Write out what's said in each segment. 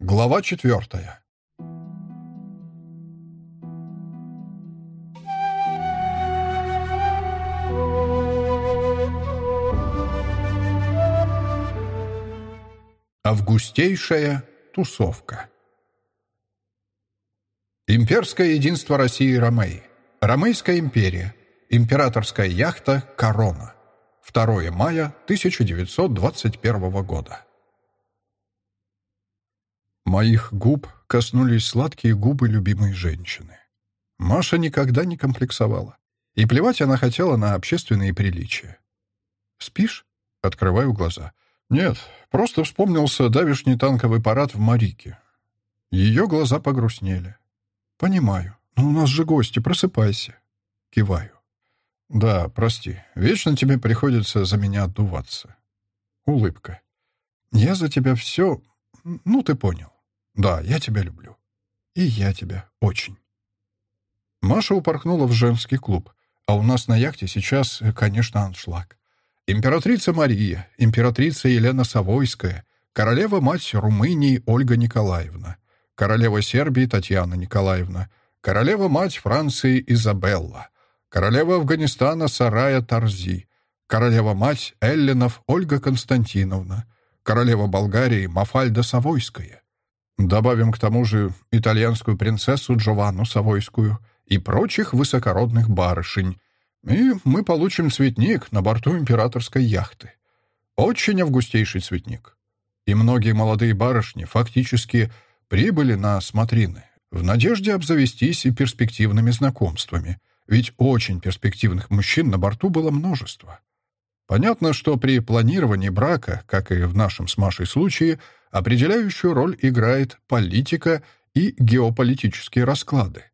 Глава четвертая. Августейшая тусовка. Имперское единство России и Ромеи. Ромейская империя. Императорская яхта «Корона». 2 мая 1921 года. Моих губ коснулись сладкие губы любимой женщины. Маша никогда не комплексовала. И плевать она хотела на общественные приличия. «Спишь?» — открываю глаза. «Нет, просто вспомнился давишний танковый парад в Марике». Ее глаза погрустнели. «Понимаю. Но у нас же гости, просыпайся». Киваю. «Да, прости. Вечно тебе приходится за меня отдуваться». Улыбка. «Я за тебя все... Ну, ты понял». Да, я тебя люблю. И я тебя очень. Маша упорхнула в женский клуб, а у нас на яхте сейчас, конечно, аншлаг. Императрица Мария, императрица Елена Савойская, королева-мать Румынии Ольга Николаевна, королева Сербии Татьяна Николаевна, королева-мать Франции Изабелла, королева Афганистана Сарая Тарзи, королева-мать Эллинов Ольга Константиновна, королева Болгарии Мафальда Савойская, Добавим к тому же итальянскую принцессу Джованну Савойскую и прочих высокородных барышень, и мы получим цветник на борту императорской яхты. Очень августейший цветник. И многие молодые барышни фактически прибыли на смотрины в надежде обзавестись и перспективными знакомствами, ведь очень перспективных мужчин на борту было множество. Понятно, что при планировании брака, как и в нашем с Машей случае, определяющую роль играет политика и геополитические расклады.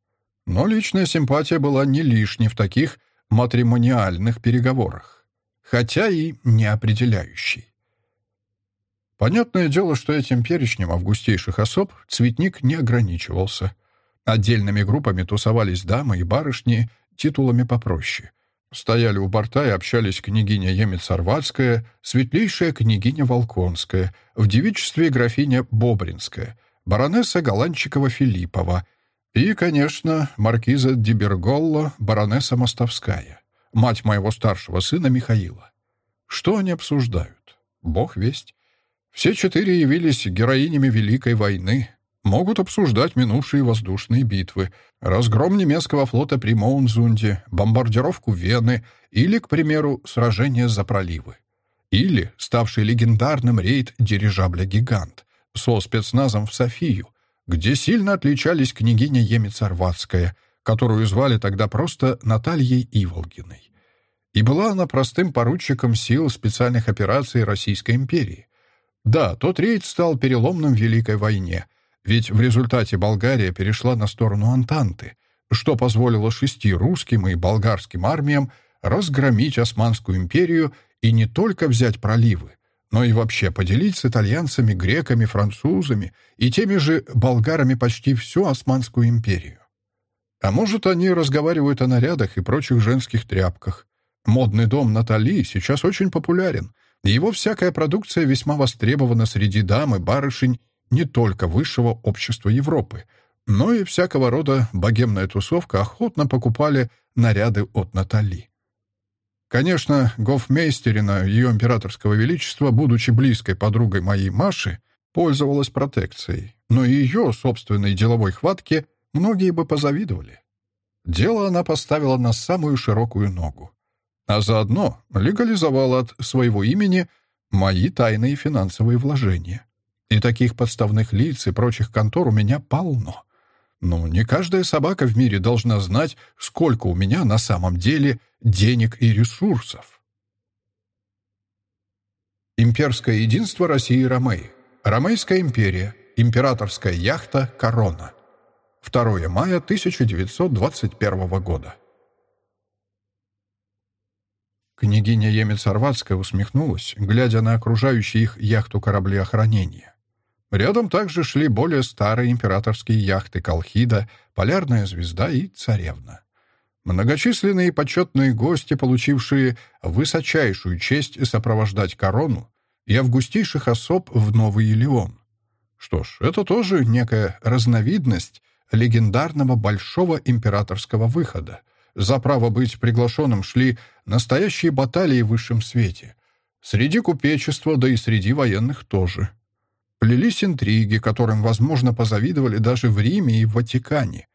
Но личная симпатия была не лишней в таких матримониальных переговорах, хотя и не определяющей. Понятное дело, что этим перечнем августейших особ цветник не ограничивался. Отдельными группами тусовались дамы и барышни титулами попроще — Стояли у борта и общались княгиня Емец-Орватская, светлейшая княгиня Волконская, в девичестве графиня Бобринская, баронесса Голанчикова-Филиппова и, конечно, маркиза Диберголло, баронесса Мостовская, мать моего старшего сына Михаила. Что они обсуждают? Бог весть. Все четыре явились героинями Великой войны, могут обсуждать минувшие воздушные битвы, разгром немецкого флота при Моунзунде, бомбардировку Вены или, к примеру, сражение за проливы. Или ставший легендарным рейд дирижабля «Гигант» со спецназом в Софию, где сильно отличались княгиня Емец-Орватская, которую звали тогда просто Натальей Иволгиной. И была она простым поручиком сил специальных операций Российской империи. Да, тот рейд стал переломным в Великой войне — ведь в результате Болгария перешла на сторону Антанты, что позволило шести русским и болгарским армиям разгромить Османскую империю и не только взять проливы, но и вообще поделить с итальянцами, греками, французами и теми же болгарами почти всю Османскую империю. А может, они разговаривают о нарядах и прочих женских тряпках. Модный дом Натали сейчас очень популярен. Его всякая продукция весьма востребована среди дам и барышень не только высшего общества Европы, но и всякого рода богемная тусовка охотно покупали наряды от Натали. Конечно, гофмейстерина ее императорского величества, будучи близкой подругой моей Маши, пользовалась протекцией, но ее собственной деловой хватке многие бы позавидовали. Дело она поставила на самую широкую ногу, а заодно легализовала от своего имени мои тайные финансовые вложения. И таких подставных лиц и прочих контор у меня полно. Но не каждая собака в мире должна знать, сколько у меня на самом деле денег и ресурсов. Имперское единство России и Ромеи. Ромейская империя. Императорская яхта «Корона». 2 мая 1921 года. Княгиня Емец-Орватская усмехнулась, глядя на окружающие их яхту корабли охранения. Рядом также шли более старые императорские яхты «Колхида», «Полярная звезда» и «Царевна». Многочисленные почетные гости, получившие высочайшую честь сопровождать корону и августейших особ в Новый Елеон. Что ж, это тоже некая разновидность легендарного большого императорского выхода. За право быть приглашенным шли настоящие баталии в высшем свете. Среди купечества, да и среди военных тоже. Плелись интриги, которым, возможно, позавидовали даже в Риме и в Ватикане.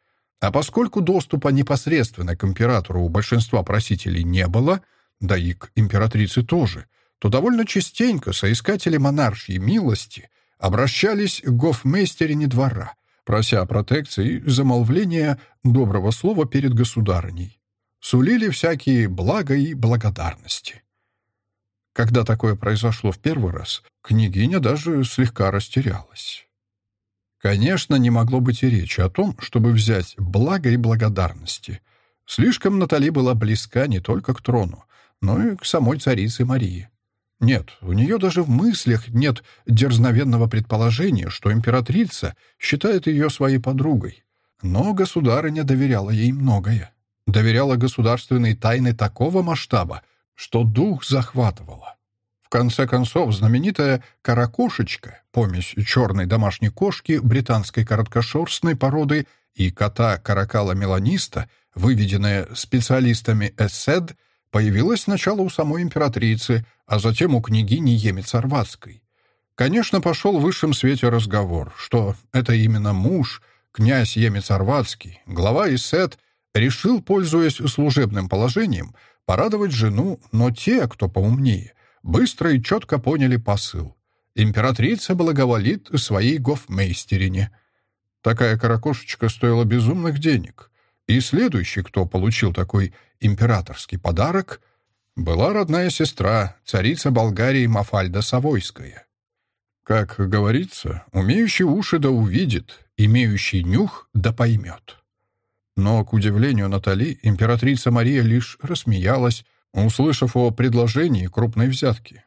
А поскольку доступа непосредственно к императору у большинства просителей не было, да и к императрице тоже, то довольно частенько соискатели монаршьей милости обращались к гофмейстерине двора, прося протекции и замолвления доброго слова перед государыней. Сулили всякие блага и благодарности. Когда такое произошло в первый раз, княгиня даже слегка растерялась. Конечно, не могло быть и речи о том, чтобы взять благо и благодарности. Слишком Натали была близка не только к трону, но и к самой царице Марии. Нет, у нее даже в мыслях нет дерзновенного предположения, что императрица считает ее своей подругой. Но государыня доверяла ей многое. Доверяла государственной тайны такого масштаба, что дух захватывала. В конце концов, знаменитая «каракошечка», помесь черной домашней кошки, британской короткошерстной породы и кота каракала меланиста, выведенная специалистами ЭСЭД, появилась сначала у самой императрицы, а затем у княгини Емец-Орватской. Конечно, пошел в высшем свете разговор, что это именно муж, князь Емец-Орватский, глава ИСЭД, решил, пользуясь служебным положением, порадовать жену, но те, кто поумнее, быстро и четко поняли посыл. Императрица благоволит своей гофмейстерине. Такая каракошечка стоила безумных денег. И следующий, кто получил такой императорский подарок, была родная сестра, царица Болгарии Мафальда Савойская. Как говорится, умеющий уши да увидит, имеющий нюх да поймет. Но, к удивлению Натали, императрица Мария лишь рассмеялась, услышав о предложении крупной взятки.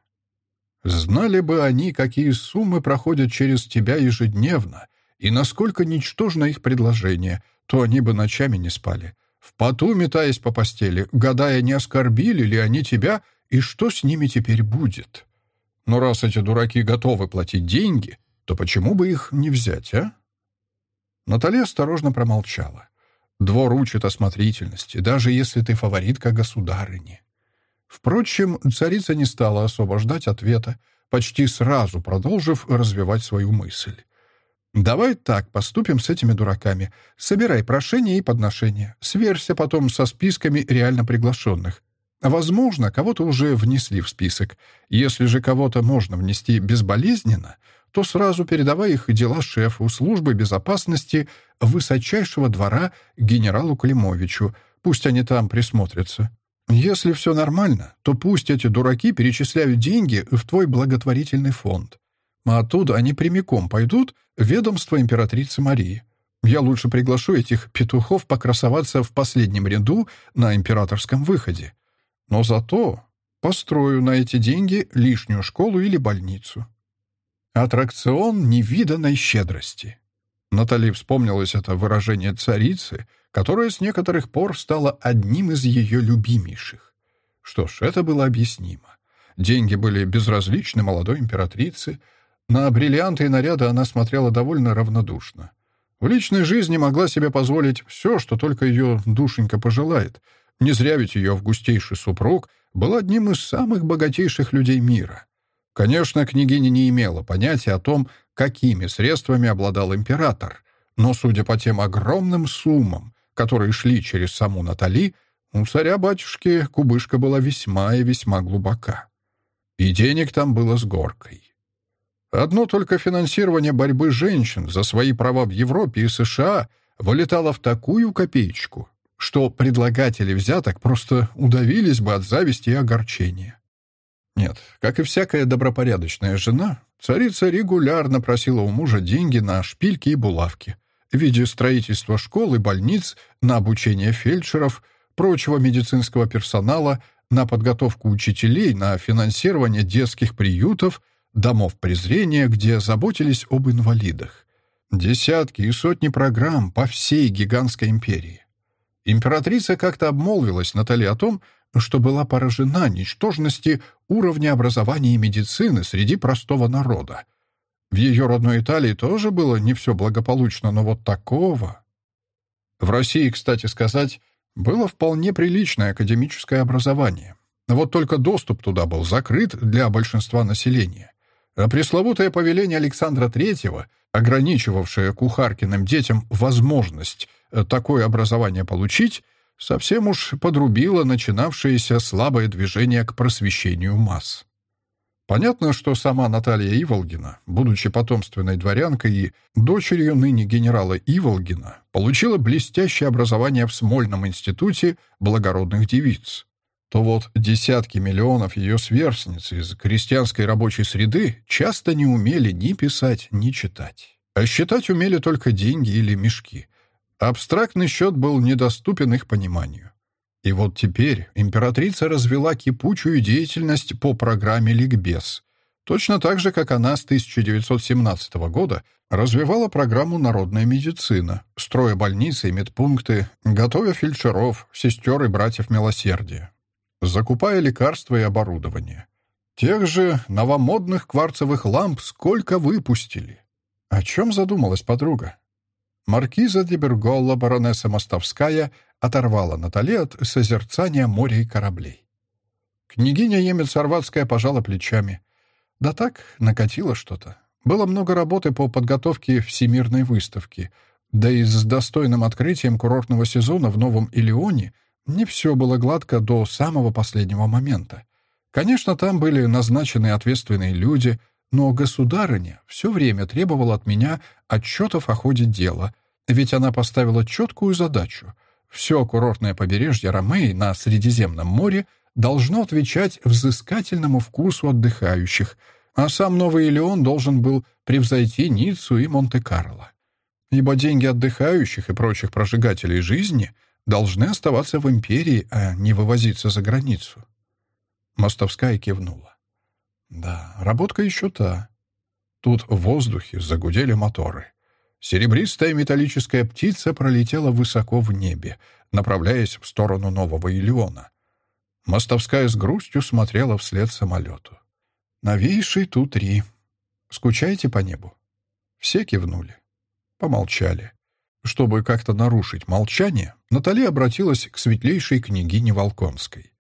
Знали бы они, какие суммы проходят через тебя ежедневно, и насколько ничтожно их предложение, то они бы ночами не спали, в поту метаясь по постели, гадая, не оскорбили ли они тебя и что с ними теперь будет. Но раз эти дураки готовы платить деньги, то почему бы их не взять, а? Наталья осторожно промолчала. Двор учит осмотрительности, даже если ты фаворитка государыни. Впрочем, царица не стала освобождать ответа, почти сразу продолжив развивать свою мысль. «Давай так поступим с этими дураками. Собирай прошения и подношения. Сверься потом со списками реально приглашенных. Возможно, кого-то уже внесли в список. Если же кого-то можно внести безболезненно, то сразу передавай их дела шефу службы безопасности высочайшего двора генералу Климовичу. Пусть они там присмотрятся. Если все нормально, то пусть эти дураки перечисляют деньги в твой благотворительный фонд. А оттуда они прямиком пойдут в ведомство императрицы Марии. Я лучше приглашу этих петухов покрасоваться в последнем ряду на императорском выходе. Но зато построю на эти деньги лишнюю школу или больницу. Аттракцион невиданной щедрости. Натали вспомнилось это выражение царицы — которое с некоторых пор стало одним из ее любимейших. Что ж, это было объяснимо. Деньги были безразличны молодой императрице. На бриллианты и наряды она смотрела довольно равнодушно. В личной жизни могла себе позволить все, что только ее душенька пожелает. Не зря ведь ее августейший супруг был одним из самых богатейших людей мира. Конечно, княгиня не имела понятия о том, какими средствами обладал император, но, судя по тем огромным суммам, которые шли через саму Натали, у царя-батюшки кубышка была весьма и весьма глубока. И денег там было с горкой. Одно только финансирование борьбы женщин за свои права в Европе и США вылетало в такую копеечку, что предлагатели взяток просто удавились бы от зависти и огорчения. Нет, как и всякая добропорядочная жена, царица регулярно просила у мужа деньги на шпильки и булавки, в виде строительства школ и больниц, на обучение фельдшеров, прочего медицинского персонала, на подготовку учителей, на финансирование детских приютов, домов презрения, где заботились об инвалидах. Десятки и сотни программ по всей гигантской империи. Императрица как-то обмолвилась Натали о том, что была поражена ничтожности уровня образования и медицины среди простого народа. В ее родной Италии тоже было не все благополучно, но вот такого... В России, кстати сказать, было вполне приличное академическое образование. Вот только доступ туда был закрыт для большинства населения. А пресловутое повеление Александра III, ограничивавшее кухаркиным детям возможность э, такое образование получить, совсем уж подрубило начинавшееся слабое движение к просвещению масс. Понятно, что сама Наталья Иволгина, будучи потомственной дворянкой и дочерью ныне генерала Иволгина, получила блестящее образование в Смольном институте благородных девиц, то вот десятки миллионов ее сверстниц из крестьянской рабочей среды часто не умели ни писать, ни читать. А считать умели только деньги или мешки. Абстрактный счет был недоступен их пониманию. И вот теперь императрица развела кипучую деятельность по программе «Ликбез», точно так же, как она с 1917 года развивала программу «Народная медицина», строя больницы и медпункты, готовя фельдшеров, сестер и братьев милосердия, закупая лекарства и оборудование. Тех же новомодных кварцевых ламп сколько выпустили. О чем задумалась подруга? Маркиза де Берголла, баронесса Мостовская, оторвала Натали от созерцания моря и кораблей. Княгиня Емец-Орватская пожала плечами. Да так, накатило что-то. Было много работы по подготовке всемирной выставки. Да и с достойным открытием курортного сезона в Новом Илеоне не все было гладко до самого последнего момента. Конечно, там были назначены ответственные люди, но государыня все время требовала от меня отчетов о ходе дела, ведь она поставила четкую задачу — все курортное побережье Ромеи на Средиземном море должно отвечать взыскательному вкусу отдыхающих, а сам Новый Илеон должен был превзойти Ниццу и Монте-Карло. Ибо деньги отдыхающих и прочих прожигателей жизни должны оставаться в империи, а не вывозиться за границу. Мостовская кивнула. Да, работка еще та. Тут в воздухе загудели моторы. Серебристая металлическая птица пролетела высоко в небе, направляясь в сторону Нового Илиона. Мостовская с грустью смотрела вслед самолету. «Новейший Ту-3. Скучаете по небу?» Все кивнули. Помолчали. Чтобы как-то нарушить молчание, Натали обратилась к светлейшей княгине Волконской.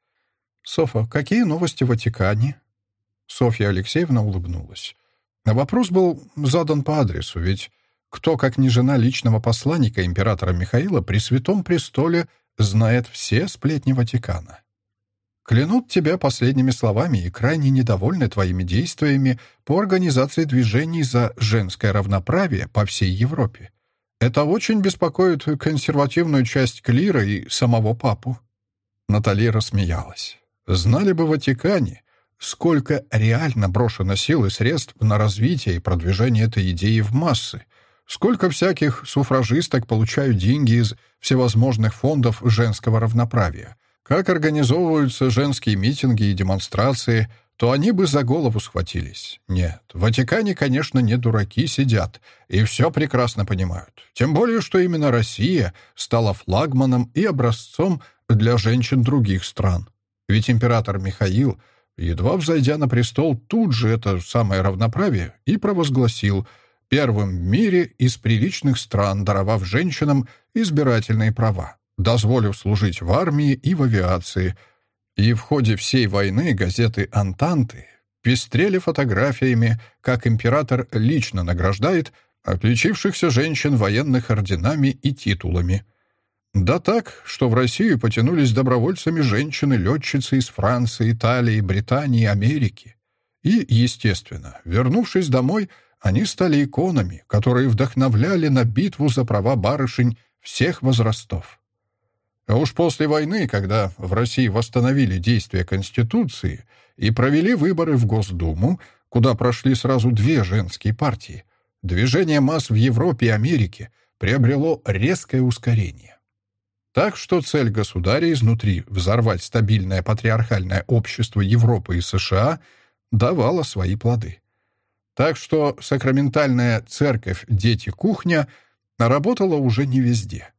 «Софа, какие новости в Ватикане?» Софья Алексеевна улыбнулась. Вопрос был задан по адресу, ведь кто, как не жена личного посланника императора Михаила, при Святом Престоле знает все сплетни Ватикана? Клянут тебя последними словами и крайне недовольны твоими действиями по организации движений за женское равноправие по всей Европе. Это очень беспокоит консервативную часть клира и самого папу». Натали рассмеялась. «Знали бы Ватикане, сколько реально брошено сил и средств на развитие и продвижение этой идеи в массы, Сколько всяких суфражисток получают деньги из всевозможных фондов женского равноправия. Как организовываются женские митинги и демонстрации, то они бы за голову схватились. Нет, в Ватикане, конечно, не дураки сидят и все прекрасно понимают. Тем более, что именно Россия стала флагманом и образцом для женщин других стран. Ведь император Михаил, едва взойдя на престол, тут же это самое равноправие и провозгласил – первым в мире из приличных стран, даровав женщинам избирательные права, дозволив служить в армии и в авиации. И в ходе всей войны газеты «Антанты» пестрели фотографиями, как император лично награждает отличившихся женщин военных орденами и титулами. Да так, что в Россию потянулись добровольцами женщины-летчицы из Франции, Италии, Британии, Америки. И, естественно, вернувшись домой, они стали иконами, которые вдохновляли на битву за права барышень всех возрастов. А уж после войны, когда в России восстановили действие Конституции и провели выборы в Госдуму, куда прошли сразу две женские партии, движение масс в Европе и Америке приобрело резкое ускорение. Так что цель государя изнутри взорвать стабильное патриархальное общество Европы и США давала свои плоды. Так что сакраментальная церковь «Дети-кухня» работала уже не везде.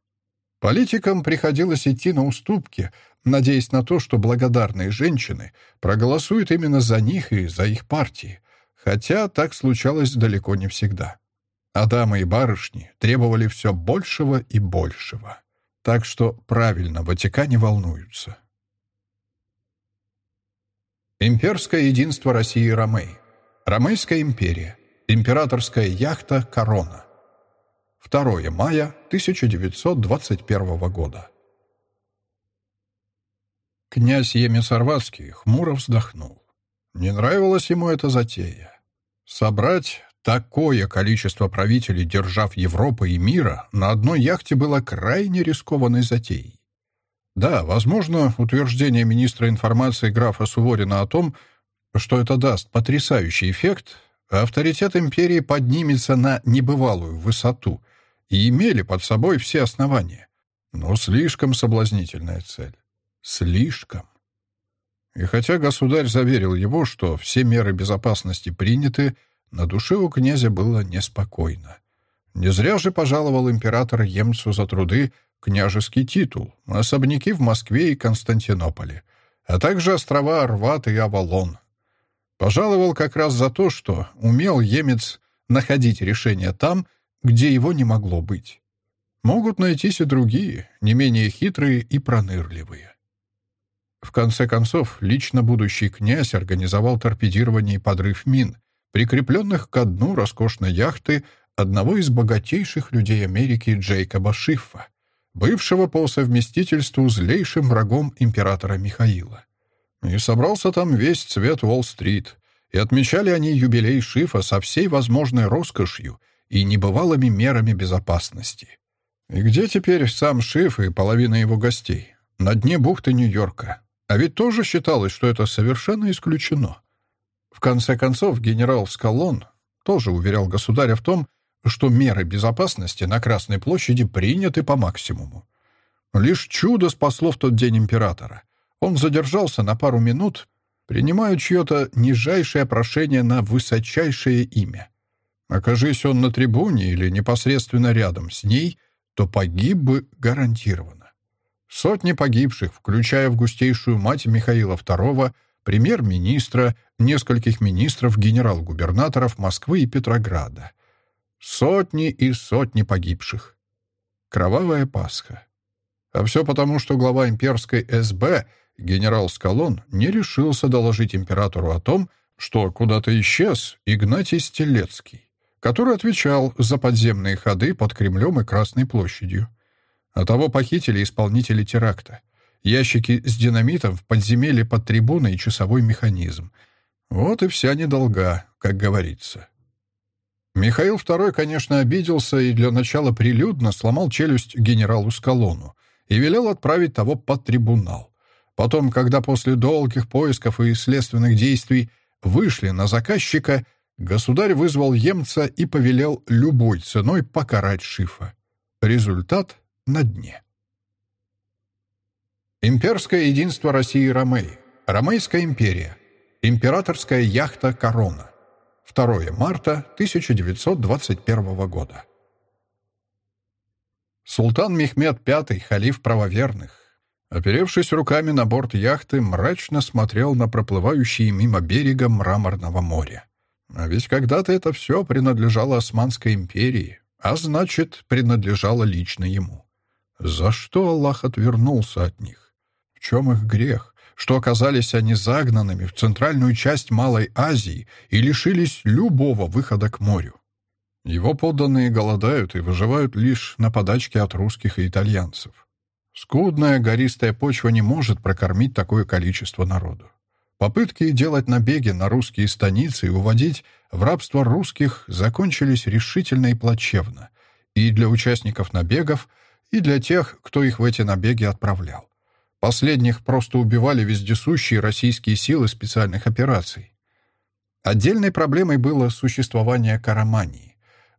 Политикам приходилось идти на уступки, надеясь на то, что благодарные женщины проголосуют именно за них и за их партии, хотя так случалось далеко не всегда. А дамы и барышни требовали все большего и большего. Так что правильно в Ватикане волнуются. Имперское единство России и Ромей. Ромейская империя. Императорская яхта «Корона». 2 мая 1921 года. Князь Емесарватский хмуро вздохнул. Не нравилась ему эта затея. Собрать Такое количество правителей держав Европы и мира на одной яхте было крайне рискованной затеей. Да, возможно, утверждение министра информации графа Суворина о том, что это даст потрясающий эффект, авторитет империи поднимется на небывалую высоту и имели под собой все основания. Но слишком соблазнительная цель. Слишком. И хотя государь заверил его, что все меры безопасности приняты, на душе у князя было неспокойно. Не зря же пожаловал император Емцу за труды княжеский титул, особняки в Москве и Константинополе, а также острова Арват и Авалон. Пожаловал как раз за то, что умел Емец находить решение там, где его не могло быть. Могут найтись и другие, не менее хитрые и пронырливые. В конце концов, лично будущий князь организовал торпедирование и подрыв мин, прикрепленных к дну роскошной яхты одного из богатейших людей Америки Джейкоба Шиффа, бывшего по совместительству злейшим врагом императора Михаила. И собрался там весь цвет Уолл-стрит, и отмечали они юбилей Шифа со всей возможной роскошью и небывалыми мерами безопасности. И где теперь сам Шиф и половина его гостей? На дне бухты Нью-Йорка. А ведь тоже считалось, что это совершенно исключено. В конце концов, генерал Скалон тоже уверял государя в том, что меры безопасности на Красной площади приняты по максимуму. Лишь чудо спасло в тот день императора. Он задержался на пару минут, принимая чье-то нижайшее прошение на высочайшее имя. Окажись он на трибуне или непосредственно рядом с ней, то погиб бы гарантированно. Сотни погибших, включая августейшую мать Михаила II, премьер-министра, нескольких министров, генерал-губернаторов Москвы и Петрограда. Сотни и сотни погибших. Кровавая Пасха. А все потому, что глава имперской СБ, генерал Скалон, не решился доложить императору о том, что куда-то исчез Игнатий Стелецкий, который отвечал за подземные ходы под Кремлем и Красной площадью. А того похитили исполнители теракта — ящики с динамитом в подземелье под трибуной и часовой механизм. Вот и вся недолга, как говорится. Михаил II, конечно, обиделся и для начала прилюдно сломал челюсть генералу Скалону и велел отправить того под трибунал. Потом, когда после долгих поисков и следственных действий вышли на заказчика, государь вызвал емца и повелел любой ценой покарать Шифа. Результат на дне. Имперское единство России и Ромеи. Ромейская империя. Императорская яхта «Корона». 2 марта 1921 года. Султан Мехмед V, халиф правоверных, оперевшись руками на борт яхты, мрачно смотрел на проплывающие мимо берега мраморного моря. А ведь когда-то это все принадлежало Османской империи, а значит, принадлежало лично ему. За что Аллах отвернулся от них? чем их грех, что оказались они загнанными в центральную часть Малой Азии и лишились любого выхода к морю. Его подданные голодают и выживают лишь на подачке от русских и итальянцев. Скудная гористая почва не может прокормить такое количество народу. Попытки делать набеги на русские станицы и уводить в рабство русских закончились решительно и плачевно и для участников набегов, и для тех, кто их в эти набеги отправлял. Последних просто убивали вездесущие российские силы специальных операций. Отдельной проблемой было существование Карамании.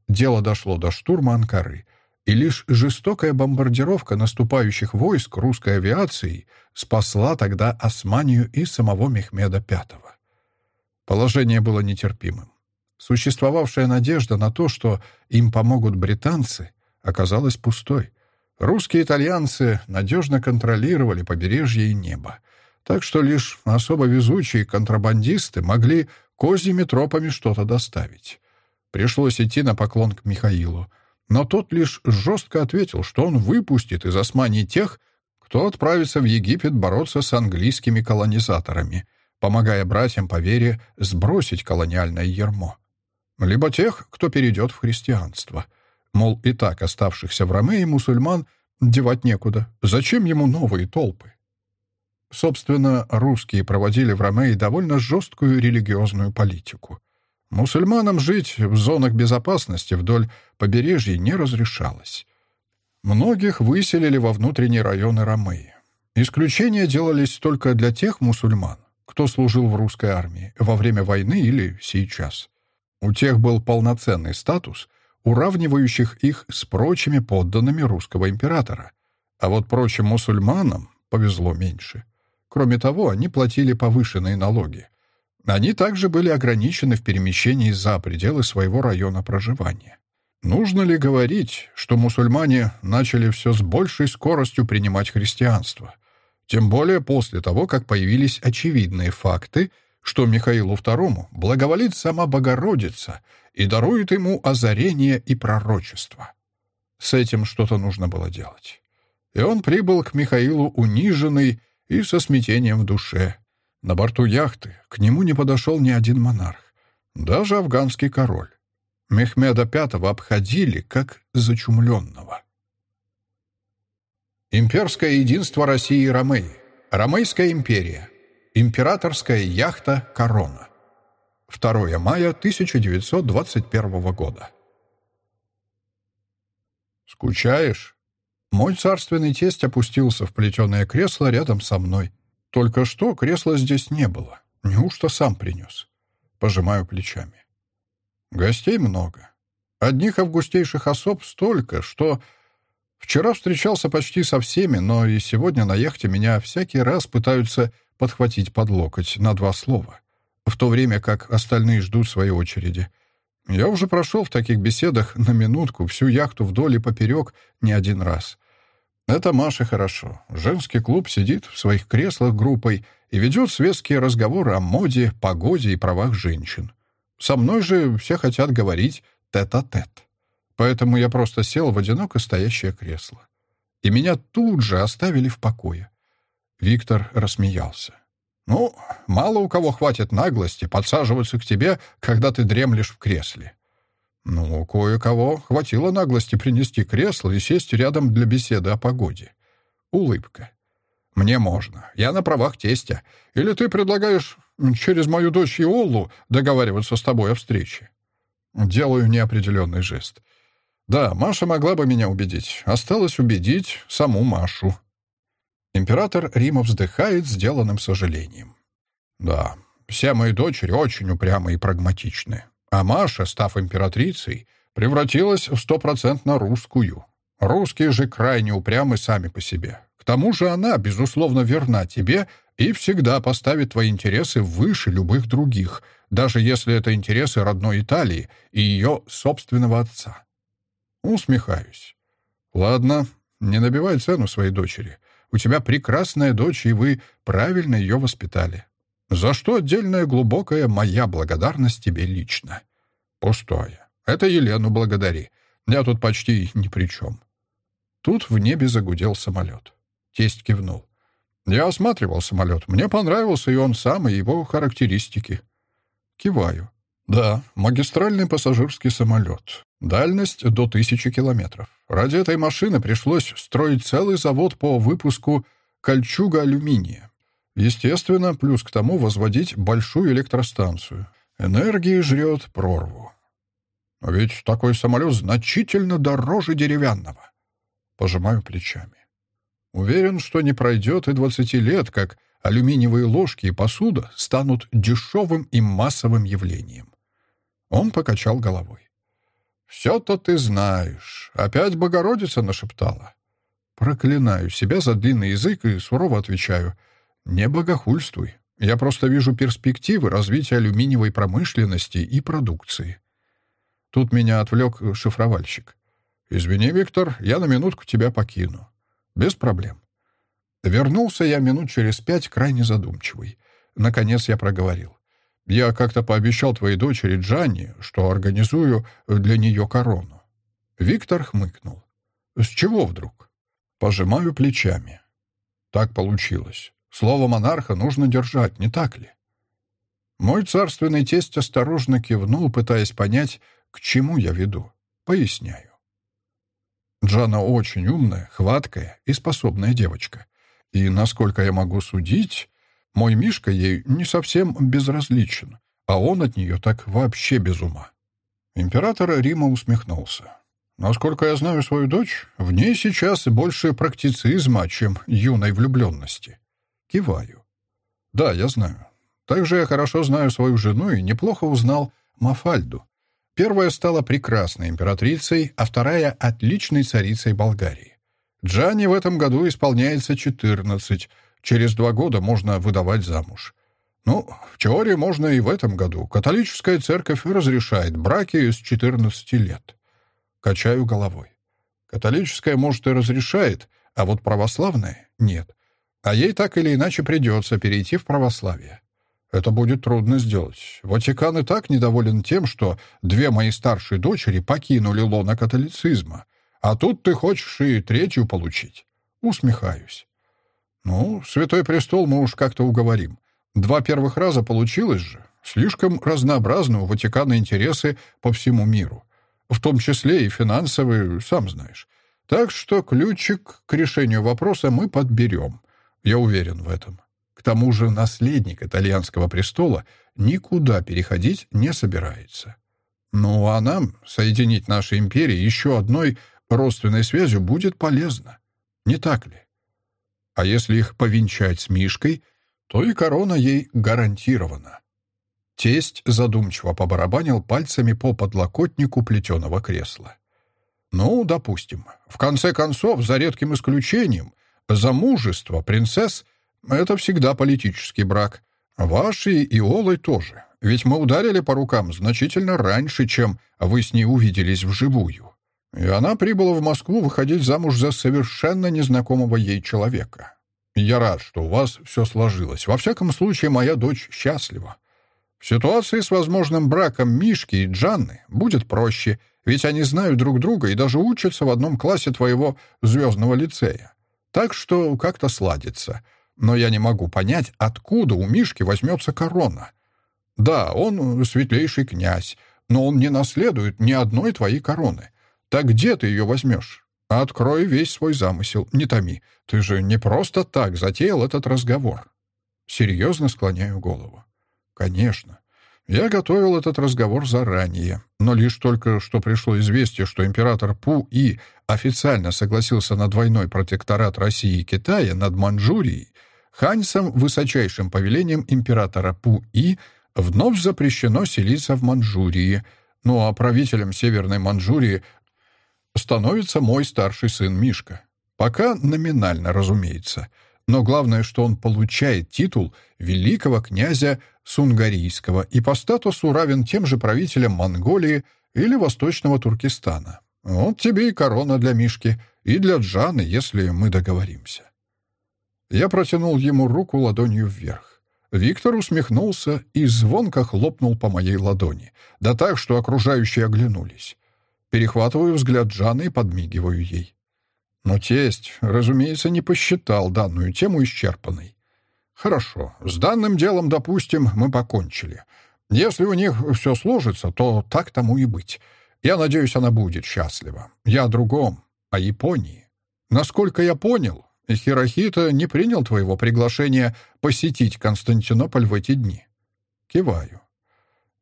Дело дошло до штурма Анкары, и лишь жестокая бомбардировка наступающих войск русской авиации спасла тогда Османию и самого Мехмеда V. Положение было нетерпимым. Существовавшая надежда на то, что им помогут британцы, оказалась пустой. Русские итальянцы надежно контролировали побережье и небо, так что лишь особо везучие контрабандисты могли козьими тропами что-то доставить. Пришлось идти на поклон к Михаилу. Но тот лишь жестко ответил, что он выпустит из Османии тех, кто отправится в Египет бороться с английскими колонизаторами, помогая братьям по вере сбросить колониальное ермо. Либо тех, кто перейдет в христианство. Мол, и так оставшихся в Ромеи мусульман девать некуда. Зачем ему новые толпы? Собственно, русские проводили в Ромеи довольно жесткую религиозную политику. Мусульманам жить в зонах безопасности вдоль побережья не разрешалось. Многих выселили во внутренние районы Ромеи. Исключения делались только для тех мусульман, кто служил в русской армии во время войны или сейчас. У тех был полноценный статус, уравнивающих их с прочими подданными русского императора. А вот прочим мусульманам повезло меньше. Кроме того, они платили повышенные налоги. Они также были ограничены в перемещении за пределы своего района проживания. Нужно ли говорить, что мусульмане начали все с большей скоростью принимать христианство? Тем более после того, как появились очевидные факты, что Михаилу II благоволит сама Богородица и дарует ему озарение и пророчество. С этим что-то нужно было делать. И он прибыл к Михаилу униженный и со смятением в душе, на борту яхты к нему не подошел ни один монарх, даже афганский король. Мехмеда V обходили как зачумленного. Имперское единство России и Ромеи. Ромейская империя. Императорская яхта «Корона». 2 мая 1921 года. «Скучаешь?» Мой царственный тесть опустился в плетеное кресло рядом со мной — только что кресла здесь не было. Неужто сам принес? Пожимаю плечами. Гостей много. Одних августейших особ столько, что... Вчера встречался почти со всеми, но и сегодня на яхте меня всякий раз пытаются подхватить под локоть на два слова, в то время как остальные ждут своей очереди. Я уже прошел в таких беседах на минутку всю яхту вдоль и поперек не один раз. Это Маша хорошо. Женский клуб сидит в своих креслах группой и ведет светские разговоры о моде, погоде и правах женщин. Со мной же все хотят говорить тет-а-тет. -тет. Поэтому я просто сел в одиноко стоящее кресло. И меня тут же оставили в покое. Виктор рассмеялся. «Ну, мало у кого хватит наглости подсаживаться к тебе, когда ты дремлешь в кресле. Ну, кое-кого хватило наглости принести кресло и сесть рядом для беседы о погоде. Улыбка. «Мне можно. Я на правах тестя. Или ты предлагаешь через мою дочь Иолу договариваться с тобой о встрече?» Делаю неопределенный жест. «Да, Маша могла бы меня убедить. Осталось убедить саму Машу». Император Рима вздыхает сделанным сожалением. «Да, все мои дочери очень упрямые и прагматичные. А Маша, став императрицей, превратилась в стопроцентно русскую. Русские же крайне упрямы сами по себе. К тому же она, безусловно, верна тебе и всегда поставит твои интересы выше любых других, даже если это интересы родной Италии и ее собственного отца. Усмехаюсь. Ладно, не набивай цену своей дочери. У тебя прекрасная дочь, и вы правильно ее воспитали. За что отдельная глубокая моя благодарность тебе лично. Пустое. Это Елену благодари. Я тут почти ни при чем. Тут в небе загудел самолет. Тесть кивнул. Я осматривал самолет. Мне понравился и он сам, и его характеристики. Киваю. Да, магистральный пассажирский самолет. Дальность до тысячи километров. Ради этой машины пришлось строить целый завод по выпуску кольчуга алюминия. Естественно, плюс к тому возводить большую электростанцию. Энергии жрет прорву. Ведь такой самолет значительно дороже деревянного. Пожимаю плечами. Уверен, что не пройдет и двадцати лет, как алюминиевые ложки и посуда станут дешевым и массовым явлением. Он покачал головой. «Все-то ты знаешь. Опять Богородица нашептала». Проклинаю себя за длинный язык и сурово отвечаю. «Не богохульствуй. Я просто вижу перспективы развития алюминиевой промышленности и продукции». Тут меня отвлек шифровальщик. «Извини, Виктор, я на минутку тебя покину». «Без проблем». Вернулся я минут через пять, крайне задумчивый. Наконец я проговорил. Я как-то пообещал твоей дочери Джанни, что организую для нее корону. Виктор хмыкнул. С чего вдруг? Пожимаю плечами. Так получилось. Слово монарха нужно держать, не так ли? Мой царственный тесть осторожно кивнул, пытаясь понять, к чему я веду. Поясняю. Джана очень умная, хваткая и способная девочка. И, насколько я могу судить, мой Мишка ей не совсем безразличен, а он от нее так вообще без ума. Император Рима усмехнулся. Насколько я знаю свою дочь, в ней сейчас больше практицизма, чем юной влюбленности. Киваю. Да, я знаю. Также я хорошо знаю свою жену и неплохо узнал Мафальду. Первая стала прекрасной императрицей, а вторая — отличной царицей Болгарии. Джанни в этом году исполняется 14. Через два года можно выдавать замуж. Ну, в теории можно и в этом году. Католическая церковь разрешает браки с 14 лет. Качаю головой. Католическая, может, и разрешает, а вот православная — нет. А ей так или иначе придется перейти в православие. Это будет трудно сделать. Ватикан и так недоволен тем, что две мои старшие дочери покинули лона католицизма. А тут ты хочешь и третью получить. Усмехаюсь. Ну, Святой Престол мы уж как-то уговорим. Два первых раза получилось же. Слишком разнообразны у Ватикана интересы по всему миру в том числе и финансовые, сам знаешь. Так что ключик к решению вопроса мы подберем. Я уверен в этом. К тому же наследник итальянского престола никуда переходить не собирается. Ну а нам соединить наши империи еще одной родственной связью будет полезно. Не так ли? А если их повенчать с Мишкой, то и корона ей гарантирована. Тесть задумчиво побарабанил пальцами по подлокотнику плетеного кресла. «Ну, допустим. В конце концов, за редким исключением, замужество принцесс — это всегда политический брак. Ваши и Олой тоже. Ведь мы ударили по рукам значительно раньше, чем вы с ней увиделись вживую. И она прибыла в Москву выходить замуж за совершенно незнакомого ей человека. Я рад, что у вас все сложилось. Во всяком случае, моя дочь счастлива. В ситуации с возможным браком Мишки и Джанны будет проще, ведь они знают друг друга и даже учатся в одном классе твоего звездного лицея. Так что как-то сладится. Но я не могу понять, откуда у Мишки возьмется корона. Да, он светлейший князь, но он не наследует ни одной твоей короны. Так где ты ее возьмешь? Открой весь свой замысел, не томи. Ты же не просто так затеял этот разговор. Серьезно склоняю голову. Конечно. Я готовил этот разговор заранее, но лишь только что пришло известие, что император Пу-И официально согласился на двойной протекторат России и Китая над Манчжурией, ханьцам высочайшим повелением императора Пу-И вновь запрещено селиться в Манчжурии, ну а правителем Северной Манчжурии становится мой старший сын Мишка. Пока номинально, разумеется — но главное, что он получает титул великого князя Сунгарийского и по статусу равен тем же правителям Монголии или Восточного Туркестана. Вот тебе и корона для Мишки, и для Джаны, если мы договоримся. Я протянул ему руку ладонью вверх. Виктор усмехнулся и звонко хлопнул по моей ладони, да так, что окружающие оглянулись. Перехватываю взгляд Джаны и подмигиваю ей. Но тесть, разумеется, не посчитал данную тему исчерпанной. Хорошо, с данным делом, допустим, мы покончили. Если у них все сложится, то так тому и быть. Я надеюсь, она будет счастлива. Я о другом, о Японии. Насколько я понял, Хирохита не принял твоего приглашения посетить Константинополь в эти дни. Киваю.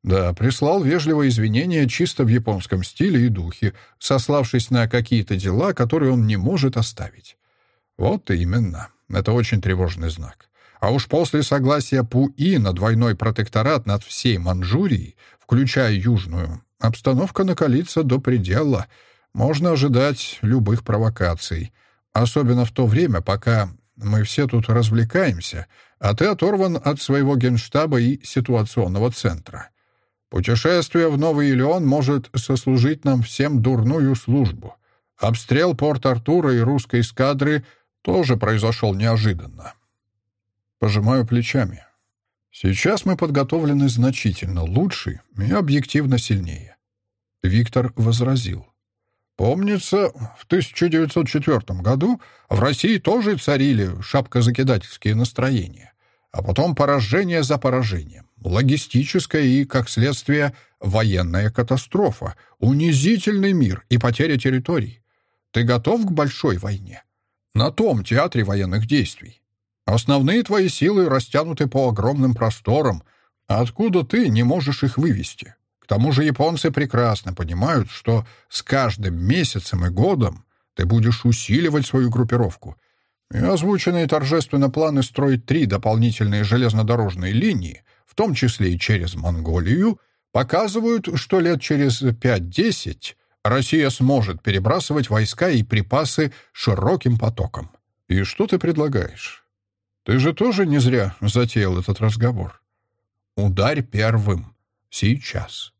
Да, прислал вежливое извинение чисто в японском стиле и духе, сославшись на какие-то дела, которые он не может оставить. Вот именно. Это очень тревожный знак. А уж после согласия Пу-И на двойной протекторат над всей Манчжурией, включая Южную, обстановка накалится до предела. Можно ожидать любых провокаций. Особенно в то время, пока мы все тут развлекаемся, а ты оторван от своего генштаба и ситуационного центра. Путешествие в Новый Илеон может сослужить нам всем дурную службу. Обстрел Порт-Артура и русской эскадры тоже произошел неожиданно. Пожимаю плечами. Сейчас мы подготовлены значительно лучше и объективно сильнее. Виктор возразил. Помнится, в 1904 году в России тоже царили шапкозакидательские настроения, а потом поражение за поражением, логистическая и, как следствие, военная катастрофа, унизительный мир и потеря территорий. Ты готов к большой войне? На том театре военных действий. Основные твои силы растянуты по огромным просторам, откуда ты не можешь их вывести. К тому же японцы прекрасно понимают, что с каждым месяцем и годом ты будешь усиливать свою группировку. И озвученные торжественно планы строить три дополнительные железнодорожные линии, в том числе и через Монголию, показывают, что лет через 5-10 Россия сможет перебрасывать войска и припасы широким потоком. И что ты предлагаешь? Ты же тоже не зря затеял этот разговор. Ударь первым. Сейчас.